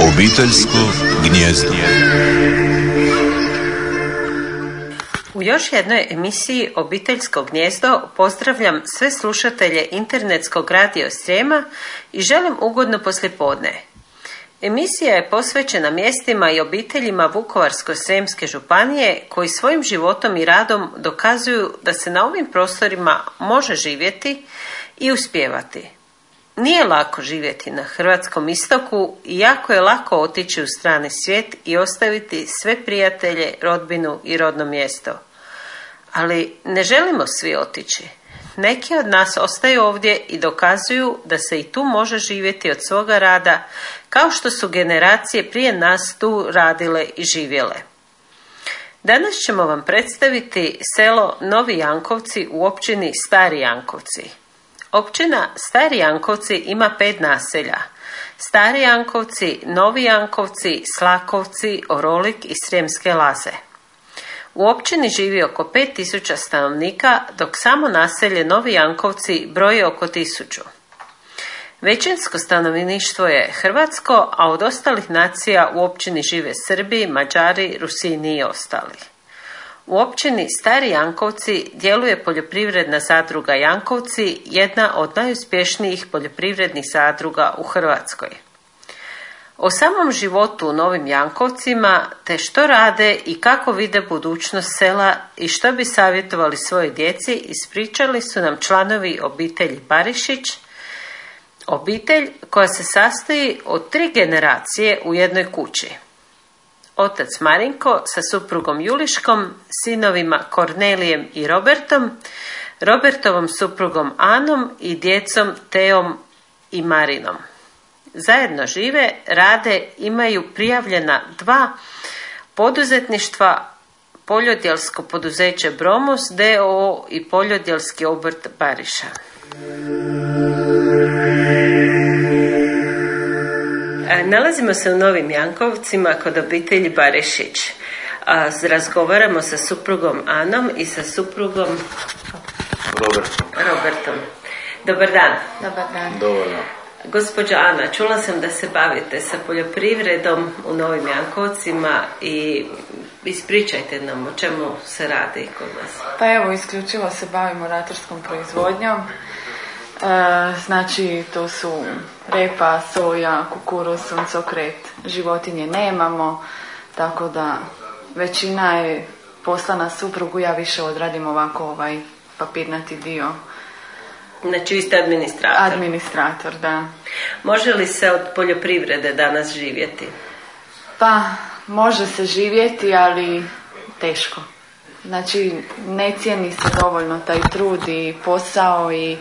Obiteljsko gnjezdo. U još jednoj emisiji Obiteljsko gnjezdo pozdravljam sve slušatelje internetskog radio Srijema i želim ugodno poslijepodne. Emisija je posvećena mjestima i obiteljima Vukovarsko-Sremske županije koji svojim životom i radom dokazuju da se na ovim prostorima može živjeti i uspjevati. Nije lako živjeti na hrvatskom istoku i jako je lako otići u strani svijet i ostaviti sve prijatelje, rodbinu i rodno mjesto. Ali ne želimo svi otići. Neki od nas ostaju ovdje i dokazuju da se i tu može živjeti od svoga rada, kao što su generacije prije nas tu radile i živjele. Danas ćemo vam predstaviti selo Novi Jankovci u općini Stari Jankovci. Općina Stari Jankovci ima pet naselja. Stari Jankovci, Novi Jankovci, Slakovci, Orolik i Srijemske laze. U općini živi oko 5000 stanovnika, dok samo naselje Novi Jankovci broji oko 1000. Većinsko stanovništvo je hrvatsko, a od ostalih nacija u općini žive Srbi, Mađari, Rusini i ostali. U općini Stari Jankovci djeluje poljoprivredna zadruga Jankovci, jedna od najuspješnijih poljoprivrednih zadruga u Hrvatskoj. O samom životu u Novim Jankovcima, te što rade i kako vide budućnost sela i što bi savjetovali svoje djeci, ispričali su nam članovi obitelji Barišić, obitelj koja se sastoji od tri generacije u jednoj kući. Otac Marinko sa suprugom Juliškom, sinovima Kornelijem i Robertom, Robertovom suprugom Anom i djecom Teom i Marinom zajedno žive, rade, imaju prijavljena dva poduzetništva Poljodjelsko poduzeće Bromos DOO i Poljodjelski obrt Bariša. Nalazimo se u Novim Jankovcima kod obitelji Barešić. A, razgovaramo sa suprugom Anom i sa suprugom Robertom. Robertom. Dobar dan. Dobar dan. Dovoljno. Gospođa Ana, čula sam da se bavite sa poljoprivredom u Novim Jankovcima i ispričajte nam o čemu se radi kod vas. Pa evo, isključivo se bavimo ratarskom proizvodnjom. E, znači, to su repa, soja, kukuruz, suncokret, životinje nemamo, tako da većina je posla na suprugu, ja više odradim ovako ovaj papirnati dio. Znači, vi ste administrator. Administrator, da. Može li se od poljoprivrede danas živjeti? Pa, može se živjeti, ali teško. Znači, ne cijeni se dovoljno taj trud i posao i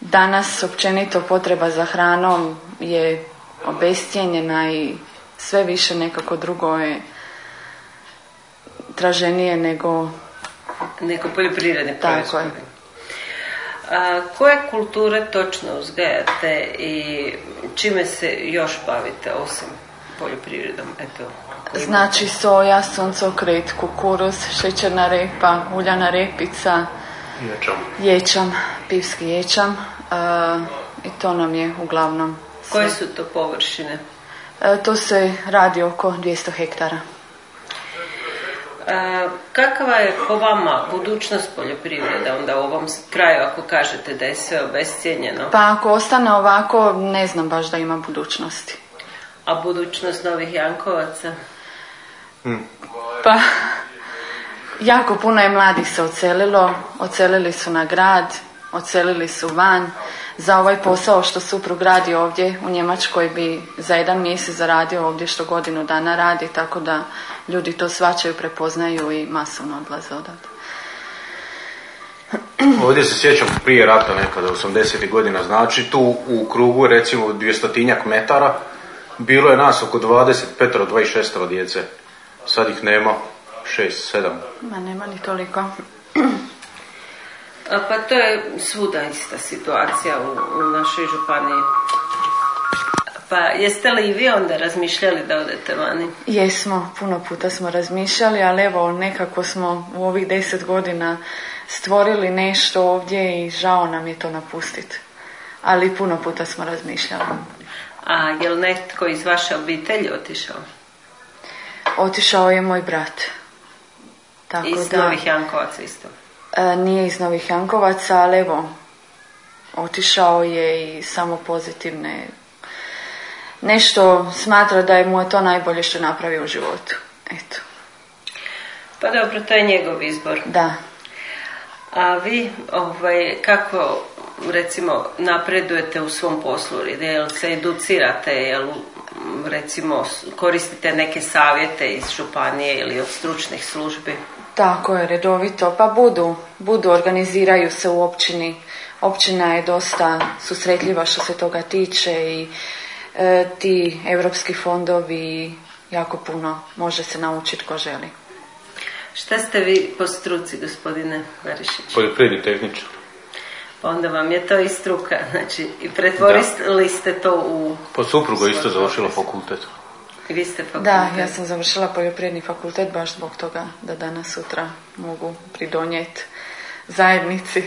danas općenito potreba za hranom je obestjenjena i sve više nekako drugo je traženije nego... Neko poljoprivredne Tako je. A, koje kulture točno uzgajate i čime se još bavite osim poljoprivredom? Eto, Znači soja, suncokret, kukuruz, šećerna repa, uljana repica, Ječam. ječam, pivski ječam e, i to nam je uglavnom sve. Koje su to površine? E, to se radi oko 200 hektara. A, kakva je po vama budućnost poljoprivrede onda u ovom kraju ako kažete da je sve obescijenjeno? Pa ako ostane ovako, ne znam baš da ima budućnosti. A budućnost Novih Jankovaca? Pa, jako puno je mladih se ocelilo, ocelili su na grad, ocelili su van. Za ovaj posao što suprug radi ovdje u Njemačkoj bi za jedan mjesec zaradio ovdje što godinu dana radi, tako da ljudi to svačaju, prepoznaju i masovno odlaze odavde. Ovdje se sjećam prije rata nekada, 80. godina, znači tu u krugu recimo 200 metara bilo je nas oko 25 26 djece. Sad ih nema 6, 7. Ma nema ni toliko. Pa to je svuda ista situacija u, u našoj županiji. Pa jeste li i vi onda razmišljali da odete vani? Jesmo, puno puta smo razmišljali, ali evo nekako smo u ovih deset godina stvorili nešto ovdje i žao nam je to napustiti. Ali puno puta smo razmišljali. A je li netko iz vaše obitelji otišao? Otišao je moj brat. Tako iz da, Novih Jankovaca isto? E, nije iz Novih Jankovaca, ali evo, otišao je i samo pozitivne nešto smatra da je mu to najbolje što napravio u životu. Eto. Pa dobro, to je njegov izbor. Da. A vi, ovaj, kako recimo napredujete u svom poslu? Jel se educirate, jel recimo koristite neke savjete iz županije ili od stručnih službi? Tako je, redovito. Pa budu, budu, organiziraju se u općini. Općina je dosta susretljiva što se toga tiče i e, ti europski fondovi jako puno može se naučiti ko želi. Šta ste vi po struci, gospodine Varišić? Poljoprivredni tehničar. Onda vam je to i struka, znači i pretvorili ste to u... Po suprugu isto završila fakultet. I vi ste fakultet? Da, ja sam završila poljoprivredni fakultet baš zbog toga da danas sutra mogu pridonijeti zajednici.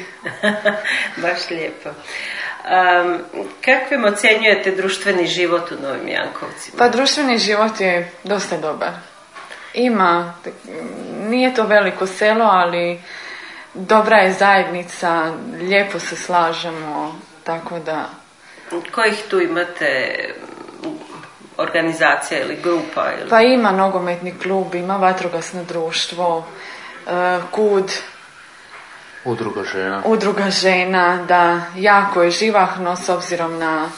baš lijepo. Um, kakvim ocjenjujete društveni život u Novim Jankovcima? Pa društveni život je dosta dobar. Ima, nije to veliko selo, ali dobra je zajednica, lijepo se slažemo, tako da... Kojih tu imate organizacija ili grupa? Ili... Pa ima nogometni klub, ima vatrogasno društvo, e, KUD, Udruga žena. Udruga žena, da, jako je živahno s obzirom na,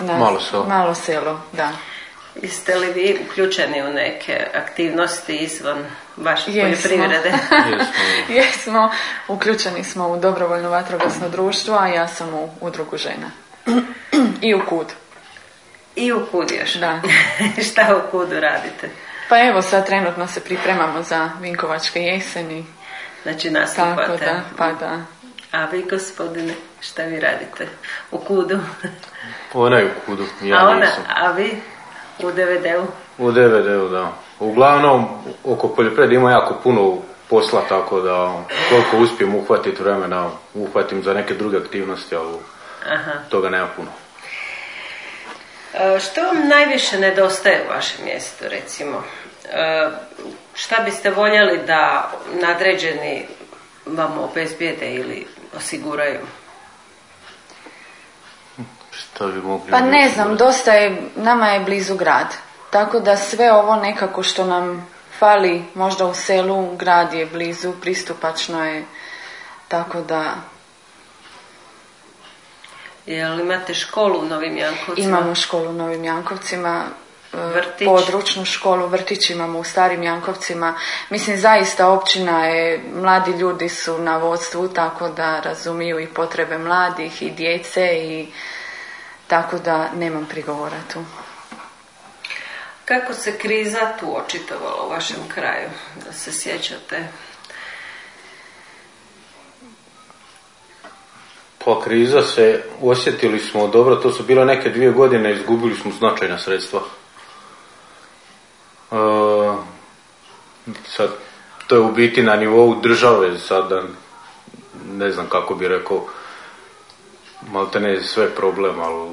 na malo, selo. malo selo, da. Jeste li vi uključeni u neke aktivnosti izvan vaše poljoprivrede? Jesmo. Jesmo. Uključeni smo u dobrovoljno vatrogasno društvo, a ja sam u udrugu žena. I u kud. I u kud još? Da. Šta u kudu radite? Pa evo sad trenutno se pripremamo za Vinkovačke jeseni Znači nastupate. Tako da, pa da. A vi gospodine, šta vi radite? U kudu? Ona je u kudu, ja a ona, nisam. A vi? U DVD-u? U DVD-u, da. Uglavnom, oko poljoprivrede ima jako puno posla, tako da koliko uspijem uhvatiti vremena, uhvatim za neke druge aktivnosti, ali Aha. toga nema puno. E, što vam najviše nedostaje u vašem mjestu, recimo? E, šta biste voljeli da nadređeni vam obezbijede ili osiguraju? Šta bi mogli Pa ne znam, dosta je, nama je blizu grad. Tako da sve ovo nekako što nam fali možda u selu, grad je blizu, pristupačno je. Tako da... Jel imate školu u Novim Jankovcima? Imamo školu u Novim Jankovcima. Vrtić. područnu školu, vrtić imamo u Starim Jankovcima. Mislim, zaista općina je, mladi ljudi su na vodstvu, tako da razumiju i potrebe mladih i djece i tako da nemam prigovora tu. Kako se kriza tu očitovala u vašem kraju, da se sjećate? Pa kriza se, osjetili smo dobro, to su bile neke dvije godine, izgubili smo značajna sredstva. Uh, sad, to je u biti na nivou države, sad ne znam kako bi rekao, malte ne sve problem, ali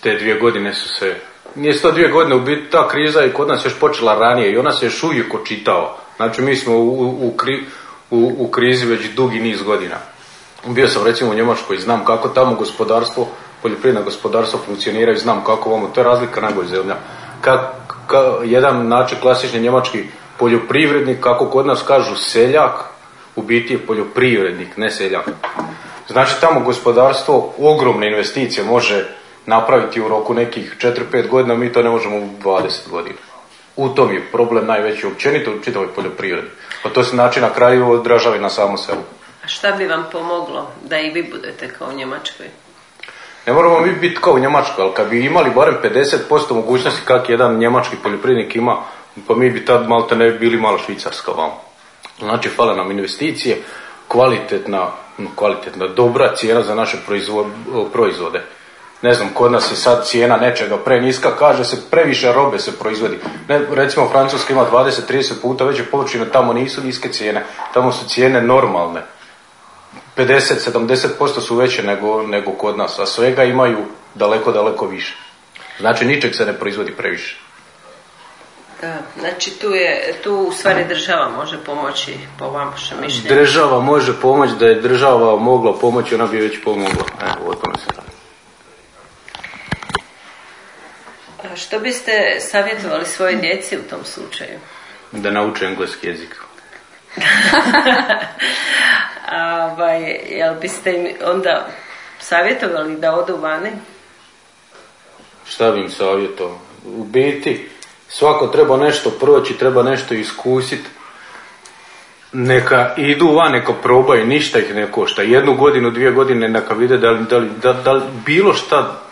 te dvije godine su se, nije to dvije godine, u biti ta kriza je kod nas još počela ranije i ona se još uvijek očitao. Znači mi smo u, u, u, u krizi već dugi niz godina. Bio sam recimo u Njemačkoj i znam kako tamo gospodarstvo, poljoprivredno gospodarstvo funkcionira i znam kako vamo, to je razlika najbolj zemlja. Kad, jedan način klasični njemački poljoprivrednik, kako kod nas kažu seljak, u biti je poljoprivrednik, ne seljak. Znači tamo gospodarstvo ogromne investicije može napraviti u roku nekih 4-5 godina, mi to ne možemo u 20 godina. U tom je problem najveći općenito u čitavoj poljoprivredi. Pa to se znači na kraju odražava na samo selu. Šta bi vam pomoglo da i vi budete kao u Njemačkoj? Ne moramo mi biti kao u Njemačkoj, ali kad bi imali barem 50% mogućnosti kak jedan njemački poljoprivrednik ima, pa mi bi tad malte ne bili malo švicarska vam. Znači, fale nam investicije, kvalitetna, kvalitetna, dobra cijena za naše proizvode. Ne znam, kod nas je sad cijena nečega preniska, kaže se previše robe se proizvodi. Ne, recimo Francuska ima 20-30 puta veće površine, tamo nisu niske cijene, tamo su cijene normalne. 50-70% su veće nego, nego kod nas, a svega imaju daleko, daleko više. Znači ničeg se ne proizvodi previše. Da, znači tu je, tu u stvari država može pomoći po vašem mišljenju. Država može pomoći, da je država mogla pomoći, ona bi već pomogla. Evo, o tome se radi. Što biste savjetovali svoje djeci u tom slučaju? Da nauče engleski jezik. Ovaj, jel biste im onda savjetovali da odu vani? Šta bi im savjetovao? U biti, svako treba nešto proći, treba nešto iskusiti. Neka idu van, neka probaju, ništa ih ne košta. Jednu godinu, dvije godine neka vide da li, da li, da, da li bilo šta,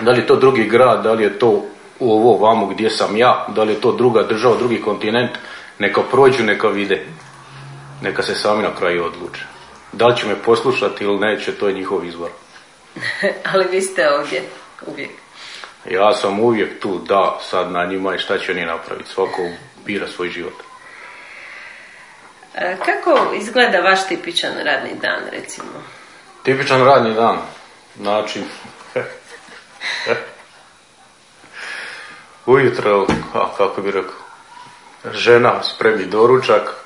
da li je to drugi grad, da li je to u ovo vamo gdje sam ja, da li je to druga država, drugi kontinent, neka prođu, neka vide. Neka se sami na kraju odluče. Da li će me poslušati ili neće, to je njihov izbor. Ali vi ste ovdje uvijek. Ja sam uvijek tu, da, sad na njima je šta će oni napraviti. Svako bira svoj život. A, Kako izgleda vaš tipičan radni dan, recimo? Tipičan radni dan. Znači, ujutro, a, kako bi rekao, žena spremi doručak,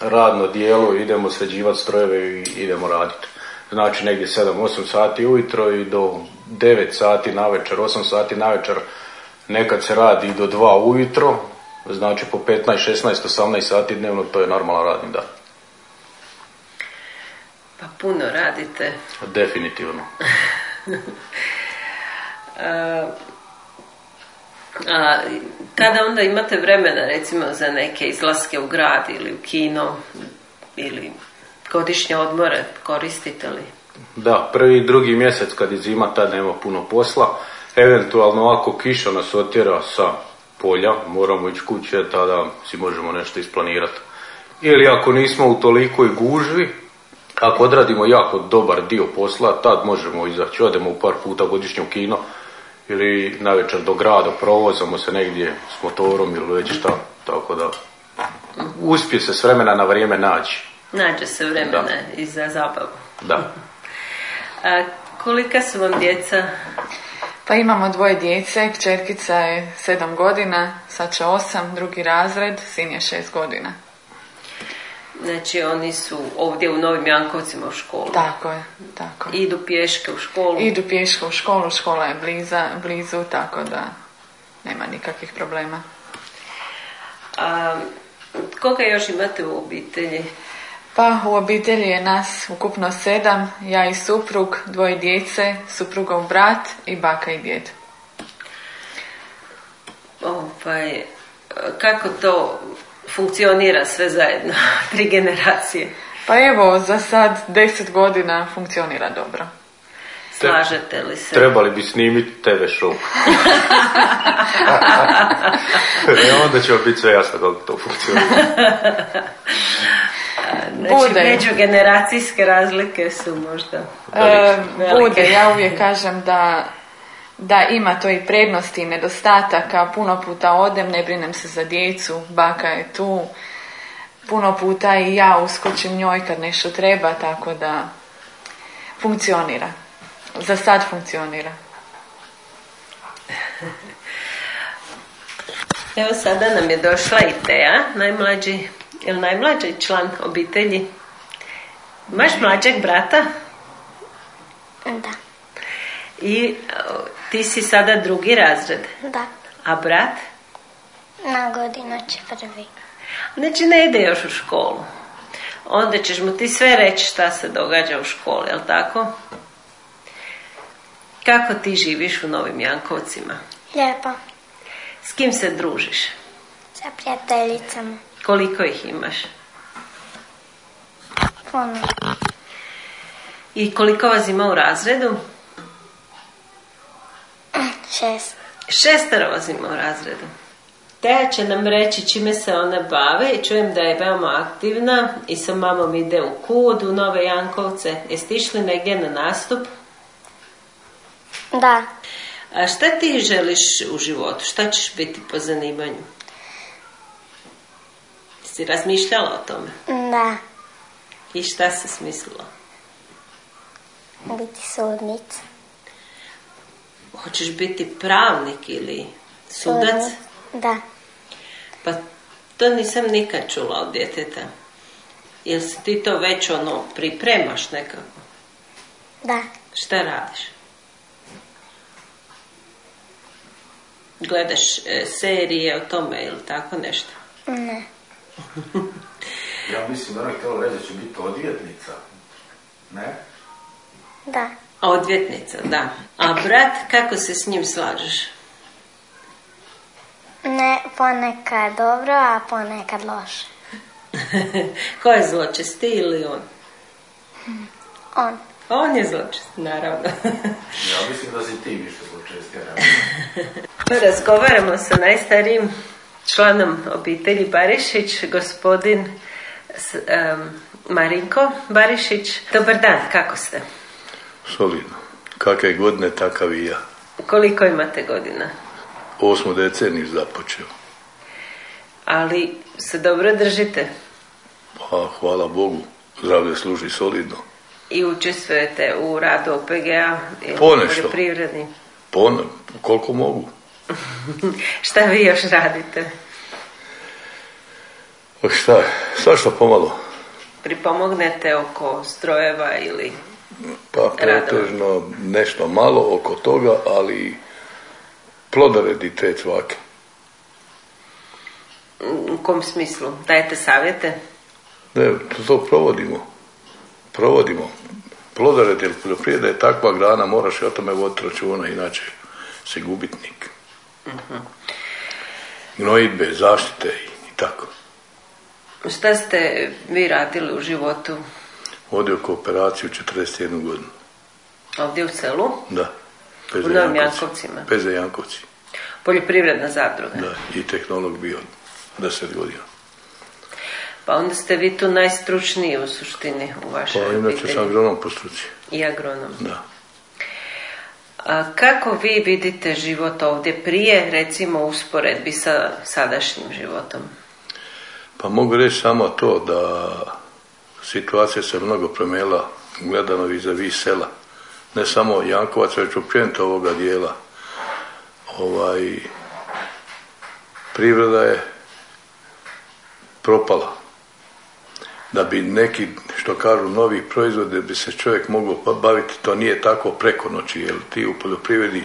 radno dijelo, idemo sređivati strojeve i idemo raditi. Znači negdje 7-8 sati ujutro i do 9 sati na večer, 8 sati na večer, nekad se radi i do 2 ujutro, znači po 15, 16, 18 sati dnevno, to je normalan radni dan. Pa puno radite. Definitivno. A, kada onda imate vremena recimo za neke izlaske u grad ili u kino ili godišnje odmore koristite li? Da, prvi i drugi mjesec kad je zima, tad nema puno posla. Eventualno ako kiša nas otjera sa polja, moramo ići kuće, tada si možemo nešto isplanirati. Ili ako nismo u tolikoj gužvi, ako odradimo jako dobar dio posla, tad možemo izaći, odemo par puta godišnje u kino ili navečer do grada, provozamo se negdje s motorom ili već šta, tako da uspije se s vremena na vrijeme naći. Nađe se vremena Da. i za zabavu. Da. A kolika su vam djeca? Pa imamo dvoje djece, kćerkica je sedam godina, sad će osam, drugi razred, sin je šest godina. Znači oni su ovdje u Novim Jankovcima u školu. Tako je, tako je. Idu pješke u školu. Idu pješko u školu, škola je bliza, blizu, tako da nema nikakvih problema. A, koga još imate u obitelji? Pa u obitelji je nas ukupno sedam, ja i suprug, dvoje djece, suprugov brat i baka i djed. Ovaj, kako to funkcionira sve zajedno, tri generacije? Pa evo, za sad deset godina funkcionira dobro. Slažete li se? Trebali bi snimiti TV show. e onda će vam biti sve jasno kako to funkcionira. Znači, Bude. međugeneracijske razlike su možda E, velike. bude, ja uvijek kažem da, da ima to i prednosti i nedostataka. Puno puta odem, ne brinem se za djecu, baka je tu. Puno puta i ja uskočim njoj kad nešto treba, tako da funkcionira. Za sad funkcionira. Evo sada nam je došla i Teja, najmlađi, ili najmlađi član obitelji. Imaš mlađeg brata Da, i ti si sada drugi razred, da. a brat? Na godinu će prvi. Znači ne ide još u školu. Onda ćeš mu ti sve reći šta se događa u školi, jel tako? Kako ti živiš u Novim Jankovcima? Lijepo. S kim se družiš? Sa prijateljicama. Koliko ih imaš? Puno. I koliko vas ima u razredu? Šest. Šestero vas ima u razredu. Teja će nam reći čime se ona bave i čujem da je veoma aktivna i sa mamom ide u kud u Nove Jankovce. Jeste išli negdje na nastup? Da. A šta ti želiš u životu? Šta ćeš biti po zanimanju? Si razmišljala o tome? Da. I šta se smislila? Biti sudnica. Hoćeš biti pravnik ili sudac? Da. Pa to nisam nikad čula od djeteta. Jel si ti to već ono pripremaš nekako? Da. Šta radiš? Gledaš e, serije o tome ili tako nešto? Ne. Ja mislim da ona je htjela reći da će biti odvjetnica. Ne? Da. Odvjetnica, da. A brat, kako se s njim slažeš? Ne, ponekad dobro, a ponekad loše. Ko je zločest, ti ili on? On. On je zločest, naravno. Ja mislim da si ti više zločest, ja Razgovaramo sa najstarijim članom obitelji Barišić, gospodin em, Marinko Barišić. Dobar dan, kako ste? Solidno. Kakve godine, takav i ja. Koliko imate godina? Osmu deceniju započeo. Ali se dobro držite Pa, hvala Bogu, zdravlje služi solidno. i učestvujete u radu OPG-a Ponešto. Pon, koliko mogu. Šta vi još radite? Pa šta, svašta pomalo. Pripomognete oko strojeva ili Pa pretežno nešto malo oko toga, ali plodoredi te cvake. u kom smislu? Dajete savjete? Ne, to, to provodimo. Provodimo. Plodored ili poljoprivreda je takva grana, moraš i o tome voditi računa, inače si gubitnik. Gnojidbe, zaštite i tako. Šta ste vi radili u životu Vodio kooperaciju 41 godinu. ovdje u selu? Da. U Novim Jankovcima. Peze Jankovci. Poljoprivredna zadruga. Da, i tehnolog bio 10 godina. Pa onda ste vi tu najstručniji u suštini u vašoj Pa inače sam agronom po struci. I agronom. Da. A kako vi vidite život ovdje prije, recimo usporedbi sa sadašnjim životom? Pa mogu reći samo to da situacija se mnogo promijenila gledano vis sela. Ne samo Jankovac, već općenito ovoga dijela. Ovaj, privreda je propala. Da bi neki, što kažu, novi proizvode bi se čovjek mogao baviti, to nije tako preko noći, jer ti u poljoprivredi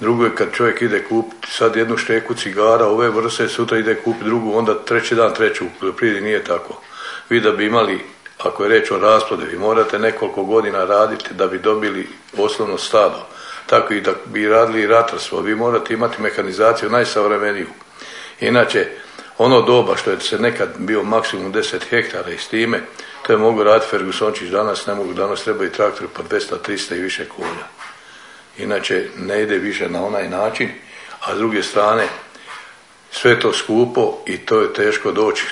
Drugo je kad čovjek ide kupiti sad jednu šteku cigara ove vrste, sutra ide kupiti drugu, onda treći dan treću u poljoprivredi nije tako. Vi da bi imali, ako je reč o rasplode, vi morate nekoliko godina raditi da bi dobili osnovno stado. Tako i da bi radili ratarstvo, vi morate imati mehanizaciju najsavremeniju. Inače, ono doba što je se nekad bio maksimum 10 hektara i s time, to je mogu raditi Fergusončić danas, ne mogu danas trebaju traktori po 200, 300 i više kolja. Inače, ne ide više na onaj način, a s druge strane, sve to skupo i to je teško doći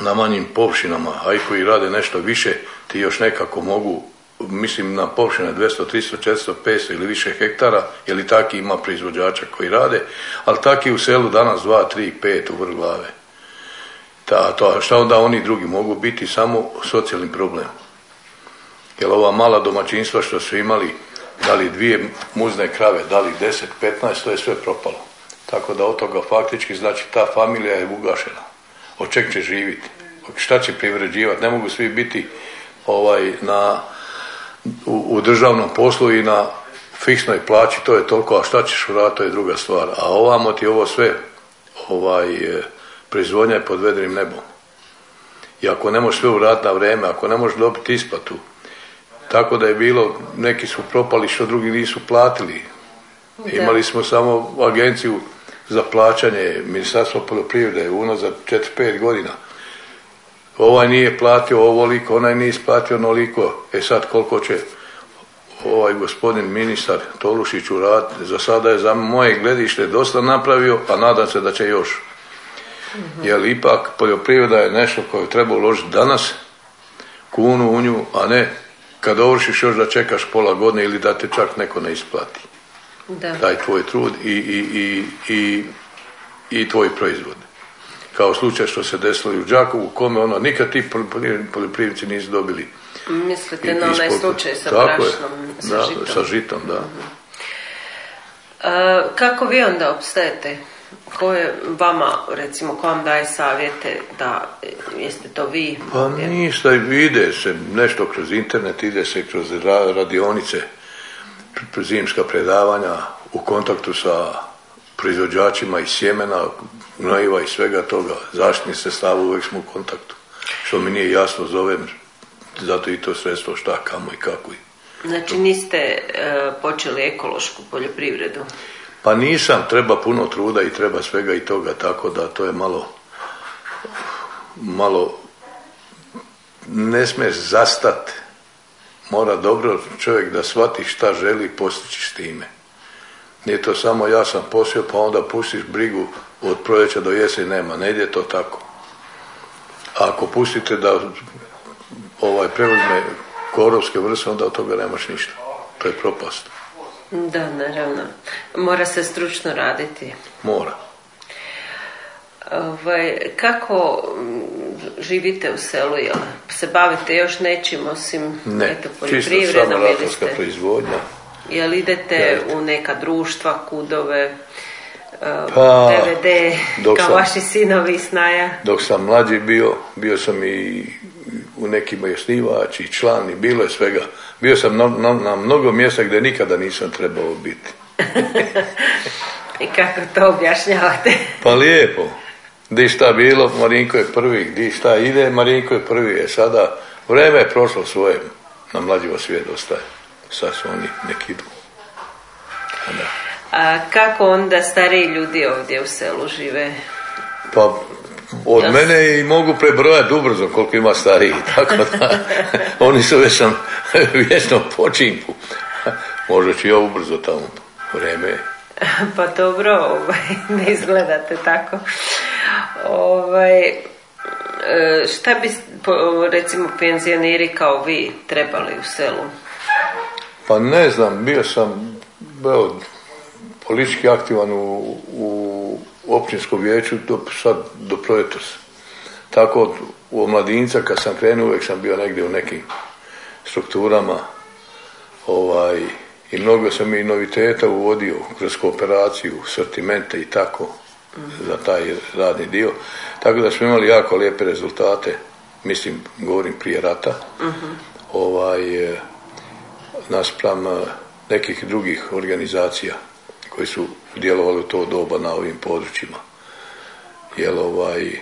na manjim površinama, a i koji rade nešto više, ti još nekako mogu, mislim na površine 200, 300, 400, 500 ili više hektara, jer i taki ima proizvođača koji rade, ali taki u selu danas 2, 3, 5 u vrh glave. Ta, to, šta onda oni drugi mogu biti samo socijalni problem. Jer ova mala domaćinstva što su imali, da li dvije muzne krave, da li 10, 15, to je sve propalo. Tako da od toga faktički, znači ta familija je ugašena. Od čeg će živjeti? Šta će privređivati? Ne mogu svi biti ovaj, na, u, u državnom poslu i na fiksnoj plaći, to je toliko, a šta ćeš uraditi, to je druga stvar. A ovamo ti ovo sve, ovaj, eh, proizvodnja je pod vedrim nebom. I ako ne možeš sve uraditi na vrijeme, ako ne možeš dobiti isplatu, tako da je bilo, neki su propali što drugi nisu platili. Imali smo samo agenciju za plaćanje Ministarstva poljoprivrede unazad 4-5 godina. Ovaj nije platio ovoliko, onaj nije isplatio onoliko. E sad koliko će ovaj gospodin ministar Tolušić uraditi. Za sada je za moje gledište dosta napravio, a nadam se da će još. Jer ipak poljoprivreda je nešto koje treba uložiti danas, kunu u nju, a ne kad dovršiš još da čekaš pola godine ili da te čak neko ne isplati. Da. Taj tvoj trud i, i, i, i, i tvoj proizvod. Kao slučaj što se desilo i u Đakovu, kome ono, nikad ti poljoprivredni- poljoprivrednici nisu dobili Mislite i- na onaj slučaj sa Tako je. brašnom, sa da, žitom. Sa žitom, da. E, kako vi onda opstajete? Ko je vama, recimo, ko vam daje savjete da jeste to vi? Pa ništa, ide se nešto kroz internet, ide se kroz ra- radionice, zimska predavanja u kontaktu sa proizvođačima i sjemena, gnojiva i svega toga, zaštitnih sredstava uvijek smo u kontaktu. Što mi nije jasno zovem, zato i to sredstvo šta, kamo i kako. Znači niste e, počeli ekološku poljoprivredu? Pa nisam, treba puno truda i treba svega i toga, tako da to je malo, malo, ne smiješ zastat. Mora dobro čovjek da shvati šta želi postići s time. Nije to samo ja sam posio pa onda pustiš brigu od proljeća do jeseni nema, ne ide to tako. A ako pustite da ovaj preuzme korovske vrste, onda od toga nemaš ništa. To je propast. Da, naravno. Mora se stručno raditi. Mora. Ovaj, kako živite u selu, jel se bavite još nečim osim Ne, eto, čisto poljoprivredom ili ratarska ste, proizvodnja. jel idete Jeste. u neka društva, kudove, eh, Pa, DVD, dok kao sam- vaši sinovi snaja? Dok sam mlađi bio, bio sam i u nekima i osnivač i član i bilo je svega. Bio sam na, na, na mnogo mjesta gdje nikada nisam trebao biti. I kako to objašnjavate? Pa lijepo. Di šta bilo, Marinko je prvi. Di šta ide, Marinko je prvi. Je sada, vreme je prošlo svoje. Na mlađivo svijet ostaje. Sad su oni neki idu. A da. A kako onda stariji ljudi ovdje u selu žive? Pa od Da. mene i mogu prebrojati ubrzo koliko ima stariji, tako da oni su već sam vječno počinku. Možda i ovo ubrzo tamo. Vreme je. Pa dobro, ovaj, ne izgledate tako. Ovaj, e, šta bi recimo penzioneri kao vi trebali u selu? Pa ne znam, bio sam evo, politički aktivan u, u općinskom vijeću do, sad do proljetos. Tako od, u omladinca kad sam krenuo uvijek sam bio negdje u nekim strukturama ovaj, i mnogo sam i noviteta uvodio kroz kooperaciju, sortimente i tako za taj radni dio. Tako da smo imali jako lijepe rezultate, mislim, govorim prije rata, ovaj, eh, naspram eh, nekih drugih organizacija koji su djelovali u to doba na ovim područjima. Jel ovaj,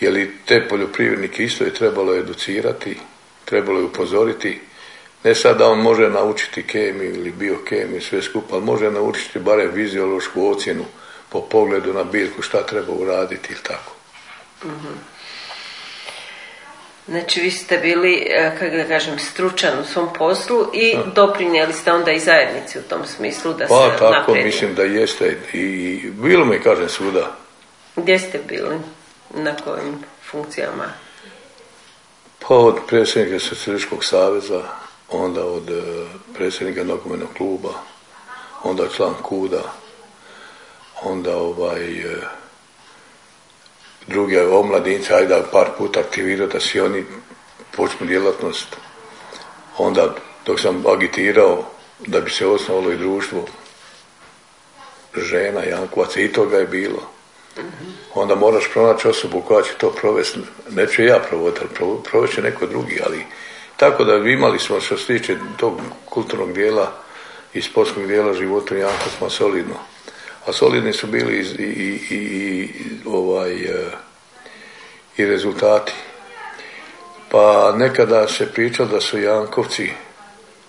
je li te poljoprivrednike isto je trebalo educirati, trebalo je upozoriti, ne sad da on može naučiti kemiju ili biokemiju, sve skupa, ali može naučiti barem viziološku ocjenu po pogledu na biljku šta treba uraditi ili tako. Znači vi ste bili, e, kako da kažem, stručan u svom poslu i doprinijeli ste onda i zajednici u tom smislu da Pa se tako, mislim da jeste i bilo mi, kažem, svuda. Gdje ste bili? Na kojim funkcijama? Pa od predsjednika Socijalističkog saveza, onda od e, predsjednika nogometnog kluba, onda član KUDA, onda ovaj e, druge omladince, ajde par puta aktivirao da si oni počnu djelatnost. Onda dok sam agitirao da bi se osnovalo i društvo žena, Jankovaca, i toga je bilo. Onda moraš pronaći osobu koja će to provesti. Neću ja provoditi, ali provest će neko drugi, ali tako da imali smo što se tiče tog kulturnog dijela i sportskog dijela života jako smo solidno. A solidni su bili i, i, i, i ovaj, e, i rezultati. Pa nekada se pričalo da su Jankovci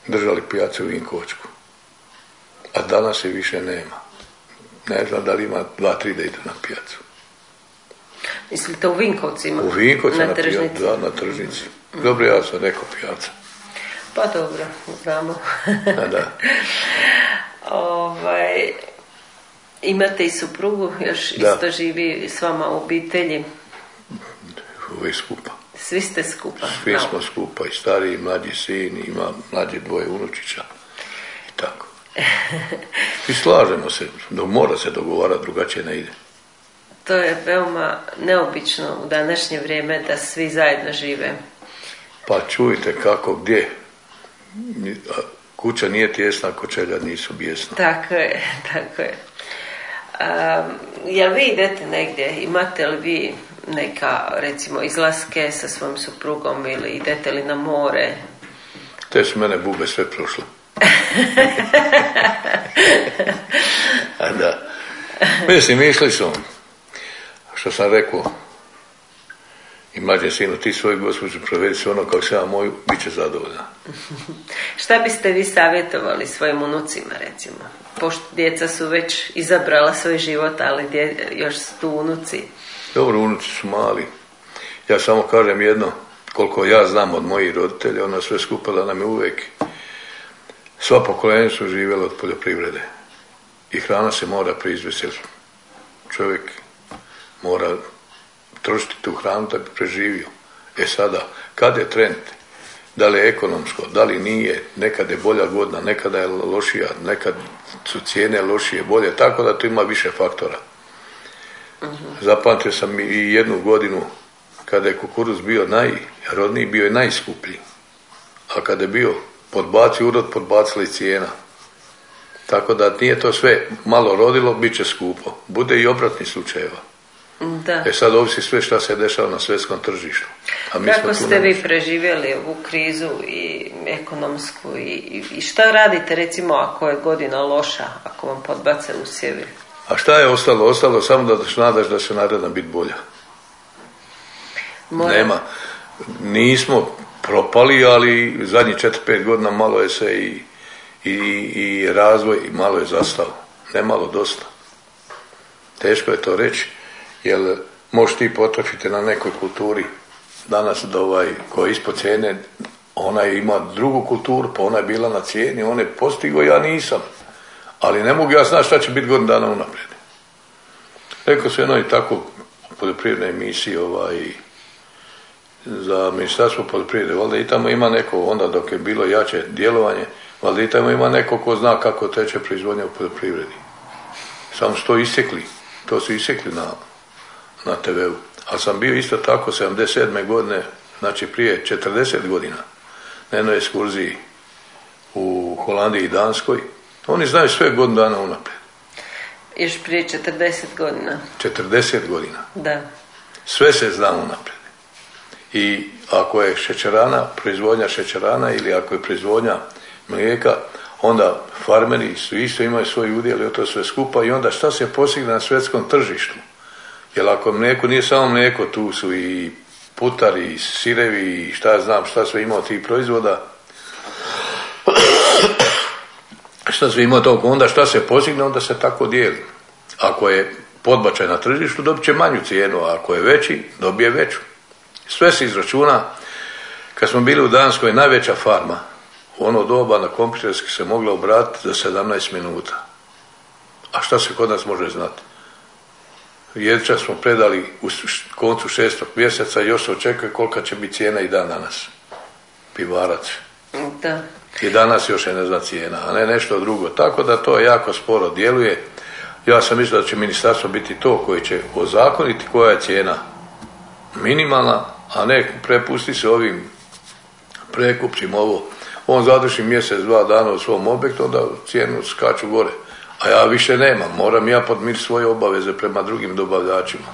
držali pijacu u Vinkovačku. A danas je više nema. Ne znam da li ima dva, tri da idu na pijacu. Mislite u Vinkovcima? U Vinkovcima Na pijacu, tržnici? da, na tržnici. Dobro, ja sam rekao pijaca. Pa dobro, znamo. Da. ovaj, imate i suprugu, još Da. isto živi s vama u obitelji. Uvijek skupa. Svi ste skupa. Svi No. smo skupa, i stariji, i mlađi sin, i ima mlađe dvoje unučića. I tako. I slažemo se, do mora se dogovarati, drugačije ne ide. To je veoma neobično u današnje vrijeme da svi zajedno žive. Pa čujte kako, gdje. Kuća nije tjesna ako čelja nisu bijesna. Tako je, tako je. Jel vi idete negdje, imate li vi neka recimo izlaske sa svojim suprugom ili idete li na more? Te su mene bube sve prošle. A da. Mislim, išli su, što sam rekao, i mlađe sinu, ti svoju gospođu provedi se ono kao se ja moju, bit će zadovoljna. Šta biste vi savjetovali svojim unucima, recimo? Pošto djeca su već izabrala svoj život, ali dje, još su tu unuci. Dobro, unuci su mali. Ja samo kažem jedno, koliko ja znam od mojih roditelja, ona sve skupa da nam je uvijek sva pokolenja su živjela od poljoprivrede. I hrana se mora proizvesti. Čovjek mora trošiti tu hranu da bi preživio. E sada, kad je trend? Da li je ekonomsko, da li nije, nekad je bolja godina, nekada je lošija, nekad su cijene lošije, bolje, tako da tu ima više faktora. Zapamtio sam i jednu godinu kada je kukuruz bio najrodniji, bio je najskuplji. A kada je bio podbaci urod, podbacila i cijena. Tako da nije to sve malo rodilo, bit će skupo. Bude i obratni slučajeva. Da. E sad ovisi sve šta se dešava na svjetskom tržištu. A mi smo Kako tu ste vi preživjeli ovu krizu i ekonomsku i, i šta radite recimo ako je godina loša, ako vam podbace usjevi? A šta je ostalo? Ostalo samo da se nadaš da će naredna biti bolja. Mora- Nema. Nismo propali, ali zadnjih 4-5 godina malo je se i, i, i razvoj malo je zastao. Ne malo, dosta. Teško je to reći, jer možeš ti potrafiti na nekoj kulturi danas da ovaj koji je ispod cijene, ona ima drugu kulturu, pa ona je bila na cijeni, on je postigao, ja nisam. Ali ne mogu ja znati šta će biti godinu dana unaprijed. Rekao sam jednoj tako poljoprivrednoj emisiji ovaj, za ministarstvo poljoprivrede, valjda i tamo ima neko, onda dok je bilo jače djelovanje, valjda i tamo ima neko ko zna kako teče proizvodnja u poljoprivredi. Samo su to isekli, to su isekli na, na TV-u. Ali sam bio isto tako 77. godine, znači prije 40 godina, na jednoj ekskurziji u Holandiji i Danskoj. Oni znaju sve godinu dana unaprijed. Još prije 40 godina. 40 godina. Da. Sve se zna unaprijed. I ako je šećerana, proizvodnja šećerana ili ako je proizvodnja mlijeka, onda farmeri su isto imaju svoj udjel i to sve skupa i onda šta se postigne na svjetskom tržištu? Jer ako mlijeko nije samo mlijeko, tu su i putari, i sirevi, i šta znam, šta sve ima od tih proizvoda. šta sve ima od tog, onda šta se postigne, onda se tako dijeli. Ako je podbačaj na tržištu, dobit će manju cijenu, a ako je veći, dobije veću. Sve se izračuna. Kad smo bili u Danskoj, najveća farma, u ono doba na kompjuterski se mogla obratiti za 17 minuta. A šta se kod nas može znati? Jedča smo predali u koncu šestog mjeseca i još se očekuje kolika će biti cijena i dan danas. Pivarac. Da. I danas još je ne zna cijena, a ne nešto drugo. Tako da to jako sporo djeluje. Ja sam mislio da će ministarstvo biti to koje će ozakoniti koja je cijena minimalna, a ne prepusti se ovim prekupcima ovo. On zadrži mjesec, dva dana u svom objektu, onda cijenu skaču gore. A ja više nemam, moram ja podmiriti svoje obaveze prema drugim dobavljačima.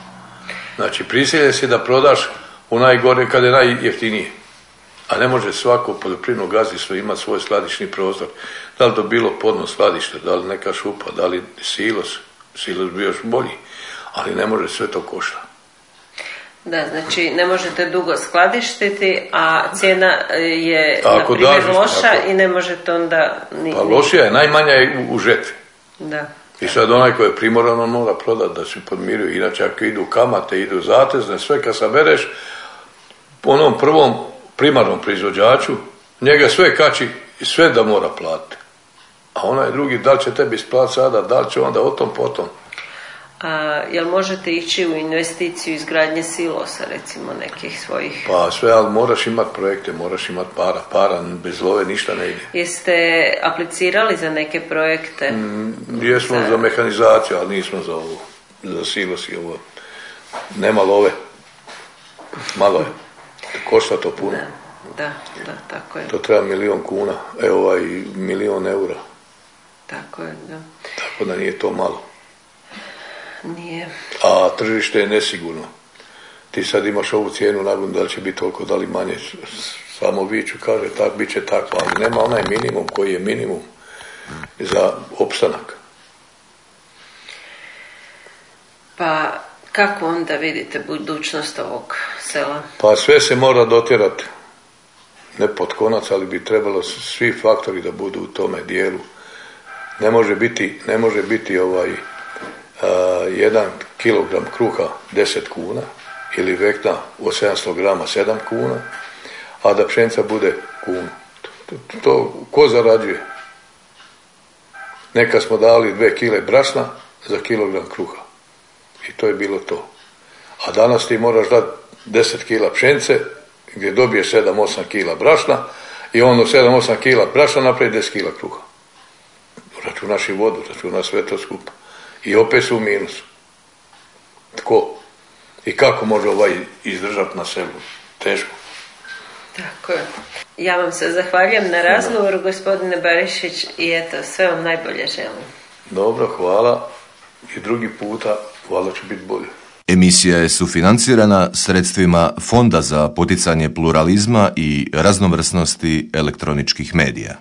Znači, prisiljen si da prodaš u najgore kad je najjeftinije. A ne može svako poljoprivredno gazdinstvo imati svoj skladišni prostor. Da li to bilo podno skladište, da li neka šupa, da li silos. Silos bi još bolji, ali ne može sve to košta. Da, znači ne možete dugo skladištiti, a cijena e, je, Ako na primjer, loša ako- i ne možete onda ni... Pa lošija je, najmanja je u, u žetvi. Da. I sad onaj koji je primoran, on mora prodati da se podmiruje. Inače, ako idu kamate, idu zatezne, sve kad sabereš, po onom prvom primarnom proizvođaču, njega sve kači i sve da mora platiti. A onaj drugi, da li će tebi isplatiti sada, da li će onda o tom potom. A, jel možete ići u investiciju izgradnje silosa, recimo, nekih svojih? Pa sve, ali moraš imati projekte, moraš imati para. Para bez love ništa ne ide. Jeste aplicirali za neke projekte? Jesmo za mehanizaciju, ali nismo za ovo. Za silos i ovo. Nema love. Malo je. Košta to puno. Da, da, tako je. To treba milion kuna, evo ovaj milion eura. Tako je, da. Tako da nije to malo. Nije. A tržište je nesigurno. Ti sad imaš ovu cijenu nagodinu, da li će biti toliko, da li manje. Samo viću kaže, tak, bit će tako, ali nema onaj minimum koji je minimum za opstanak. Pa kako onda vidite budućnost ovog sela? Pa sve se mora dotjerati. Ne pod konac, ali bi trebalo svi faktori da budu u tome dijelu. Ne može biti, ne može biti ovaj jedan kilogram kruha 10 kuna ili vekna od 700 grama 7 kuna, a da pšenica bude kunu. To, to, ko zarađuje? Neka smo dali dve kile brašna za kilogram kruha. I to je bilo to. A danas ti moraš dati 10 kila pšence gdje dobiješ 7-8 kila brašna i ono 7-8 kila brašna napravi 10 kila kruha. Računaš i vodu, računaš sve to skupa. I opet su u minusu. Tko? I kako može ovaj izdržati na selu? Teško. Tako je. Ja vam se zahvaljujem na razgovoru, gospodine Barišić, i eto, sve vam najbolje želim. Dobro, hvala. I drugi puta, hvala će biti bolje. Emisija je sufinancirana sredstvima Fonda za poticanje pluralizma i raznovrsnosti elektroničkih medija.